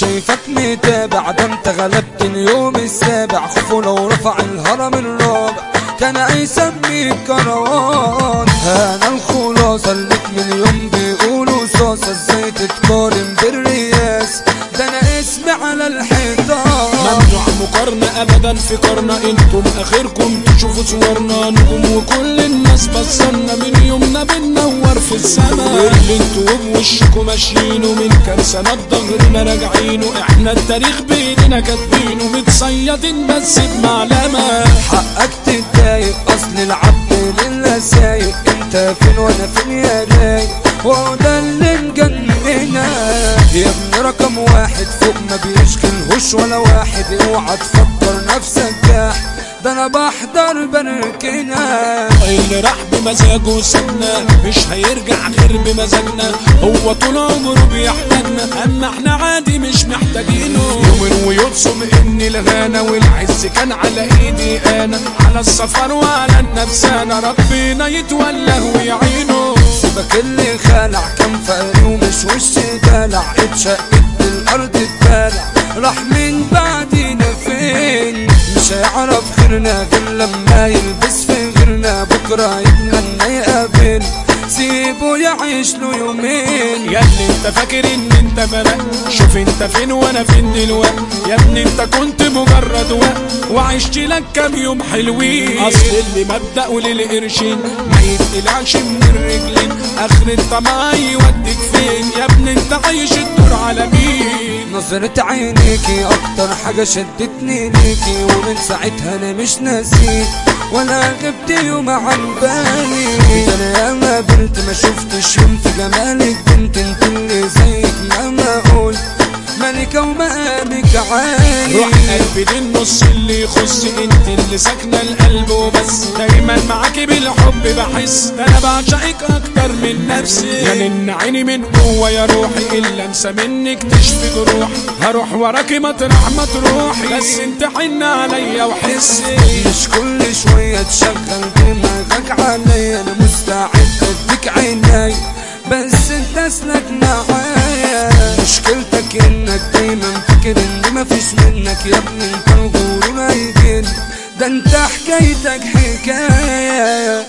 شايفك متابع ده انت غلبت اليوم السابع. خوفه لو رفع الهرم الرابع كان هيسميك كروان أنا الخلاصة اللي من اليوم بيقولوا صاصة إزاي تتقارن بالرياس ده أنا اسمي على ممنوع مقارنة ابدا في قرنا إنتم آخركم تشوفوا صورنا نجوم وكل الناس بصرنا من يومنا بننور في السماء. واللي أنتوا بوشكم ماشيينه من كام سنة ظهرنا راجعينه إحنا التاريخ بيننا كاتبينه متصيدين بس بمعلمة حقك تتضايق أصل العبد لله سايق أنت فين وأنا فين يا رايق؟ وهو ده اللي مجننا يا ابن رقم واحد فوق ما بيشكلهوش ولا واحد. اوعى تفكر نفسك جاح ده أنا بحضر بركنا اللي راح بمزاجه سابنا مش هيرجع غير بمزاجنا. هو طول عمره بيحتاجنا أما إحنا عادي مش محتاجينه. يوم ويبصم إن الغنى والعز كان على إيدي أنا. على السفر وعلى النفس انا ربنا يتوله ويعينه. سيبك اللي خلع كان فقري ومش وش دلع اتشقت الأرض اتبلع راح من بعدينا فين؟ مش هيعرف غيرنا غير لما يلبس في غيرنا. بكرة يتمنى يقابل. سيبه يعيش له يومين. يا ابني انت فاكر إن انت فرق شوف انت فين وأنا فين دلوقتي. يا ابني انت كنت مجرد وقت وعشت لك كام يوم حلوين. أصل اللي مبدأه للقرشين. ما يتقلعش من الرجلين آخر الطمع يوديك فين؟ يا ابني انت عايش الدور على مين؟ نظرة عينيكي أكتر حاجة شدتني ليكي ومن ساعتها أنا مش ناسيك ولا غبت يوم عن بالي. أنا ياما قابلت ما شفتش يوم في جمالك. ملكة ومقامك عالي روح قلبي دي النص اللي يخص انت اللي ساكنة القلب وبس. دايما معاكي بالحب بحس ده أنا بعشقك أكتر من نفسي. يا من عيني من جوه يا روحي إلا انسى منك تشفي جروحي. هروح وراكي مطرح ما تروحي بس انت حن عليا وحسي. مش كل شوية تشغل دماغك عليا أنا مستعد أديك عيني. بس انت أسلك معايا دايما فاكر ان مفيش منك يا ابني أنت الغرور هيجن ده أنت حكايتك حكاية.